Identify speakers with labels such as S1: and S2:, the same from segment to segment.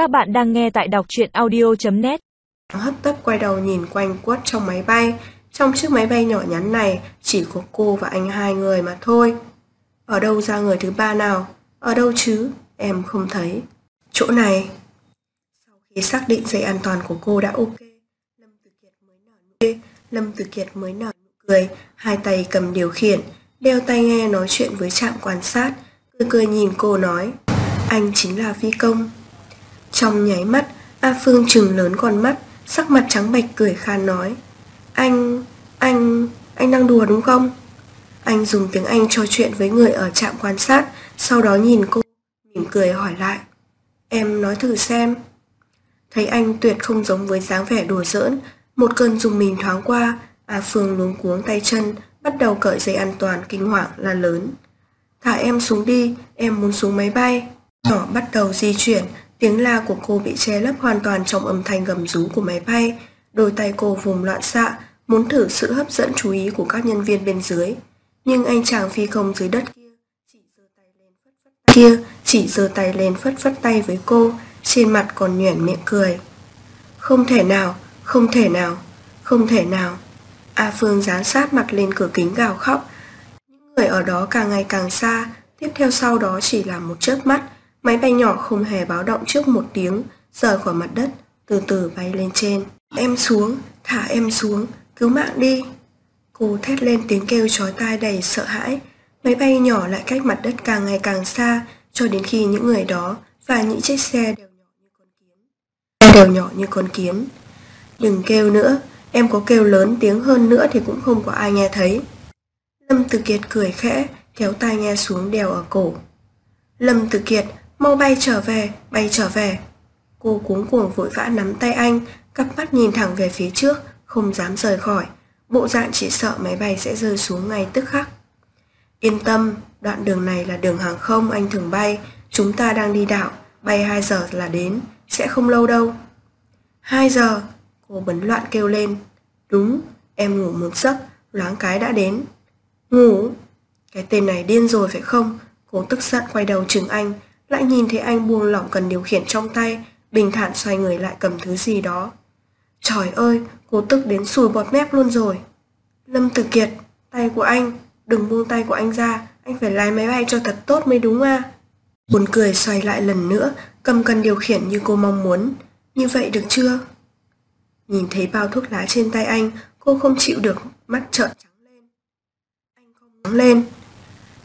S1: Các bạn đang nghe tại đọc truyện audio.net
S2: Hấp tấp quay đầu nhìn quanh quất trong máy bay. Trong chiếc máy bay nhỏ nhắn này chỉ có cô và anh hai người mà thôi. Ở đâu ra người thứ ba nào? Ở đâu chứ? Em không thấy. Chỗ này. Sau khi xác định dây an toàn của cô đã ok, Lâm Tử Kiệt mới nở nụ cười. Lâm Tử Kiệt mới nở nụ cười, hai tay cầm điều khiển, đeo tai nghe nói chuyện với trạm quan sát, cười cười nhìn cô nói, anh chính là phi công. Trong nháy mắt, A Phương trừng lớn con mắt, sắc mặt trắng bệch cười khan nói, anh, anh, anh đang đùa đúng không? Anh dùng tiếng Anh trò chuyện với người ở trạm quan sát, sau đó nhìn cô, mỉm cười hỏi lại, em nói thử xem. Thấy anh tuyệt không giống với dáng vẻ đùa giỡn, một cơn dùng mình thoáng qua, A Phương luống cuống tay chân, bắt đầu cởi dây an toàn kinh hoàng là lớn. Thả em xuống đi, em muốn xuống máy bay. Nhỏ bắt đầu di chuyển, tiếng la của cô bị che lấp hoàn toàn trong âm thanh gầm rú của máy bay. Đôi tay cô vùng loạn xạ, muốn thử sự hấp dẫn chú ý của các nhân viên bên dưới. Nhưng anh chàng phi công dưới đất kia chỉ giơ tay lên phất phất kia chỉ giơ tay lên phất phất tay với cô, trên mặt còn nhoẻn miệng cười. Không thể nào, không thể nào, không thể nào. A Phương dán sát mặt lên cửa kính gào khóc. Những người ở đó càng ngày càng xa, tiếp theo sau đó chỉ là một chớp mắt, máy bay nhỏ không hề báo động trước một tiếng, rời khỏi mặt đất, từ từ bay lên trên. Em xuống, thả em xuống, cứu mạng đi. Cô thét lên tiếng kêu chói tai đầy sợ hãi. Máy bay nhỏ lại cách mặt đất càng ngày càng xa, cho đến khi những người đó và những chiếc xe đều nhỏ như con kiến. Đều nhỏ như con kiến. Đừng kêu nữa, Em có kêu lớn tiếng hơn nữa thì cũng không có ai nghe thấy. Lâm Tử Kiệt cười khẽ, kéo tai nghe xuống đèo ở cổ. Lâm Tử Kiệt, mau bay trở về, bay trở về. Cô cuống cuồng vội vã nắm tay anh, cặp mắt nhìn thẳng về phía trước, không dám rời khỏi. Bộ dạng chỉ sợ máy bay sẽ rơi xuống ngay tức khắc. Yên tâm, đoạn đường này là đường hàng không anh thường bay, chúng ta đang đi đảo, bay 2 giờ là đến, sẽ không lâu đâu. 2 giờ, Cô bấn loạn kêu lên. Đúng, em ngủ một giấc, loáng cái đã đến. Ngủ? Cái tên này điên rồi phải không? Cô tức giận quay đầu chừng anh, lại nhìn thấy anh buông lỏng cần điều khiển trong tay, bình thản xoay người lại cầm thứ gì đó. Trời ơi, cô tức đến sùi bọt mép luôn rồi. Lâm Tử Kiệt, tay của anh, đừng buông tay của anh ra, anh phải lái máy bay cho thật tốt mới đúng à. Buồn cười xoay lại lần nữa, cầm cần điều khiển như cô mong muốn. Như vậy được chưa? Nhìn thấy bao thuốc lá trên tay anh, cô không chịu được, mắt trợn trắng lên. Anh không lên.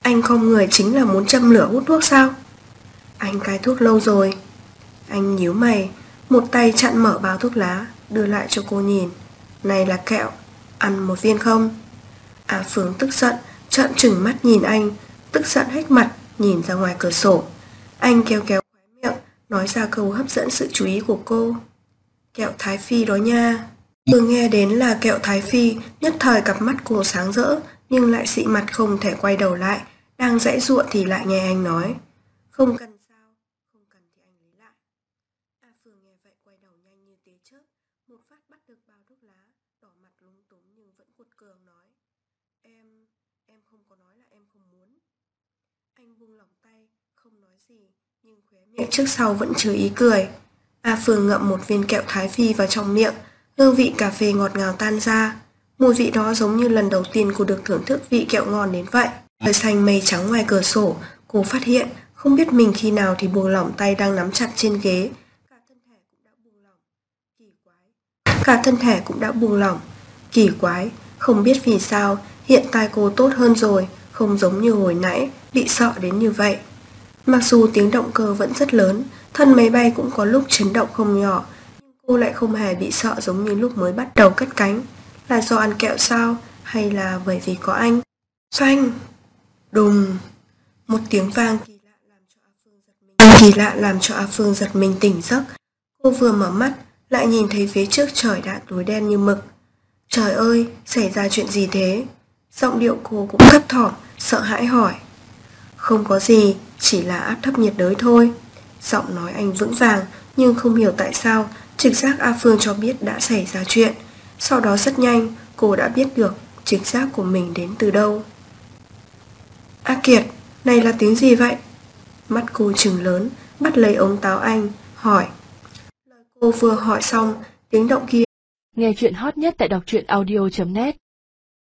S2: Anh không người chính là muốn châm lửa hút thuốc sao? Anh cai thuốc lâu rồi. Anh nhíu mày, một tay chặn mở bao thuốc lá, đưa lại cho cô nhìn. Này là kẹo, ăn một viên không? À Phương tức giận, trợn trừng mắt nhìn anh, tức giận hết mặt, nhìn ra ngoài cửa sổ. Anh kéo kéo khóe miệng, nói ra câu hấp dẫn sự chú ý của cô. Kẹo Thái Phi đó nha. Vừa nghe đến là kẹo Thái Phi, nhất thời cặp mắt cô sáng rỡ, nhưng lại xị mặt không thể quay đầu lại, đang dãy ruộng thì lại nghe anh nói. Không cần sao, không cần thì anh lấy lại. A Phương nghe vậy quay đầu nhanh như tia chớp, một phát bắt được bao thuốc lá, đỏ mặt lúng túng nhưng vẫn cuột cường nói. Em, em không có nói là em không muốn. Anh buông lỏng tay, không nói gì, nhưng khóe miệng trước sau vẫn chứa ý cười. A Phương ngậm một viên kẹo Thái Phi vào trong miệng, hương vị cà phê ngọt ngào tan ra. Mùi vị đó giống như lần đầu tiên cô được thưởng thức vị kẹo ngon đến vậy. Trời xanh mây trắng ngoài cửa sổ, cô phát hiện không biết mình khi nào thì buông lỏng tay đang nắm chặt trên ghế. Cả thân thể cũng đã buông lỏng. Kỳ quái. Cả thân thể cũng đã buông lỏng. Kỳ quái, không biết vì sao hiện tại cô tốt hơn rồi, không giống như hồi nãy, bị sợ đến như vậy. Mặc dù tiếng động cơ vẫn rất lớn, thân máy bay cũng có lúc chấn động không nhỏ, nhưng cô lại không hề bị sợ giống như lúc mới bắt đầu cất cánh. Là do ăn kẹo sao, hay là bởi vì có anh? Phanh! Đùng! Một tiếng vang kỳ lạ làm cho A Phương giật mình. Kỳ lạ làm cho A Phương giật mình tỉnh giấc. Cô vừa mở mắt, lại nhìn thấy phía trước trời đã tối đen như mực. Trời ơi, xảy ra chuyện gì thế? Giọng điệu cô cũng thấp thỏm, sợ hãi hỏi. Không có gì, chỉ là áp thấp nhiệt đới thôi. Giọng nói anh vững vàng, nhưng không hiểu tại sao, trực giác A Phương cho biết đã xảy ra chuyện. Sau đó rất nhanh, cô đã biết được trực giác của mình đến từ đâu. A Kiệt, này là tiếng gì vậy? Mắt cô trừng lớn, bắt lấy ống táo anh, hỏi, Cô vừa hỏi xong, tiếng động kia.
S1: Nghe chuyện hot nhất tại đọc truyện audio.net